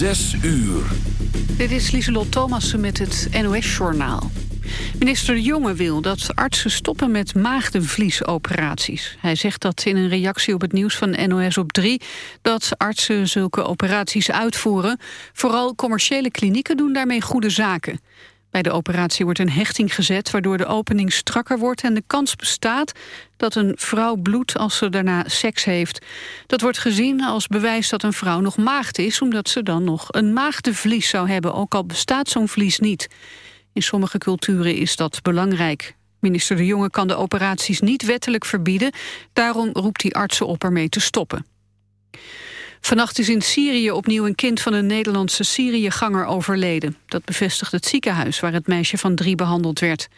Zes uur. Dit is Lieselot Thomassen met het NOS-journaal. Minister De Jonge wil dat artsen stoppen met maagdenvliesoperaties. Hij zegt dat in een reactie op het nieuws van NOS op 3... dat artsen zulke operaties uitvoeren. Vooral commerciële klinieken doen daarmee goede zaken. Bij de operatie wordt een hechting gezet... waardoor de opening strakker wordt en de kans bestaat... dat een vrouw bloedt als ze daarna seks heeft. Dat wordt gezien als bewijs dat een vrouw nog maagd is... omdat ze dan nog een maagdenvlies zou hebben... ook al bestaat zo'n vlies niet. In sommige culturen is dat belangrijk. Minister De Jonge kan de operaties niet wettelijk verbieden. Daarom roept hij artsen op ermee te stoppen. Vannacht is in Syrië opnieuw een kind van een Nederlandse Syriëganger overleden. Dat bevestigt het ziekenhuis waar het meisje van drie behandeld werd.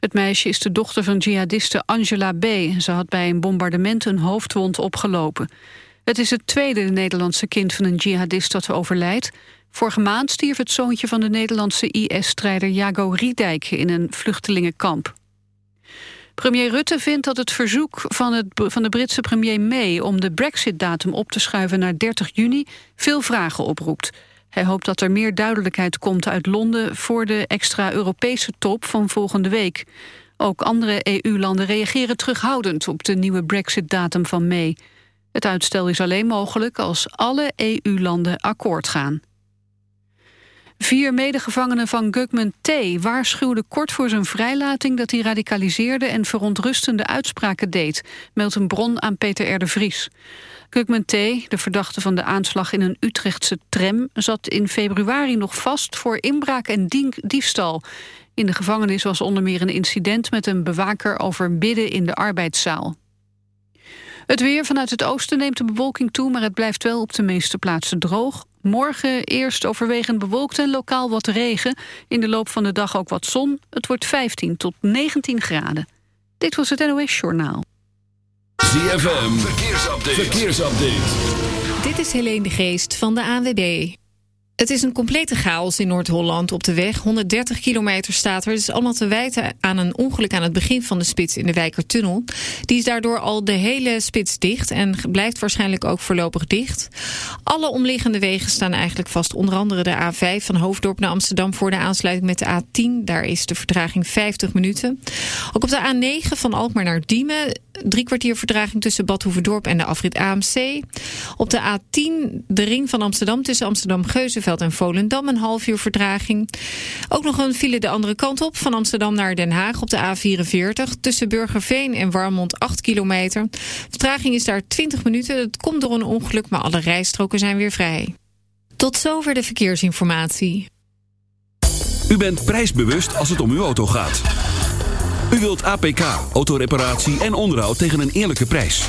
Het meisje is de dochter van jihadiste Angela B. Ze had bij een bombardement een hoofdwond opgelopen. Het is het tweede Nederlandse kind van een jihadist dat overlijdt. Vorige maand stierf het zoontje van de Nederlandse IS-strijder Jago Riedijk in een vluchtelingenkamp. Premier Rutte vindt dat het verzoek van, het, van de Britse premier May... om de brexit-datum op te schuiven naar 30 juni veel vragen oproept. Hij hoopt dat er meer duidelijkheid komt uit Londen... voor de extra Europese top van volgende week. Ook andere EU-landen reageren terughoudend... op de nieuwe brexit-datum van May. Het uitstel is alleen mogelijk als alle EU-landen akkoord gaan. Vier medegevangenen van Gugman T. waarschuwden kort voor zijn vrijlating... dat hij radicaliseerde en verontrustende uitspraken deed... meldt een bron aan Peter R. de Vries. Gugman T., de verdachte van de aanslag in een Utrechtse tram... zat in februari nog vast voor inbraak en diefstal. In de gevangenis was onder meer een incident met een bewaker... over bidden in de arbeidszaal. Het weer vanuit het oosten neemt de bewolking toe... maar het blijft wel op de meeste plaatsen droog. Morgen eerst overwegend bewolkt en lokaal wat regen. In de loop van de dag ook wat zon. Het wordt 15 tot 19 graden. Dit was het NOS Journaal. ZFM, verkeersupdate. verkeersupdate. Dit is Helene de Geest van de ANWB. Het is een complete chaos in Noord-Holland op de weg. 130 kilometer staat er. Het is allemaal te wijten aan een ongeluk aan het begin van de spits in de Wijkertunnel. Die is daardoor al de hele spits dicht en blijft waarschijnlijk ook voorlopig dicht. Alle omliggende wegen staan eigenlijk vast. Onder andere de A5 van Hoofddorp naar Amsterdam voor de aansluiting met de A10. Daar is de vertraging 50 minuten. Ook op de A9 van Alkmaar naar Diemen. Drie kwartier vertraging tussen Bad Hoeverdorp en de afrit AMC. Op de A10 de ring van Amsterdam tussen Amsterdam-Geuzenveld en Volendam een half uur vertraging. Ook nog een file de andere kant op, van Amsterdam naar Den Haag op de A44. Tussen Burgerveen en Warmond 8 kilometer. Vertraging is daar 20 minuten. Het komt door een ongeluk, maar alle rijstroken zijn weer vrij. Tot zover de verkeersinformatie. U bent prijsbewust als het om uw auto gaat. U wilt APK, autoreparatie en onderhoud tegen een eerlijke prijs.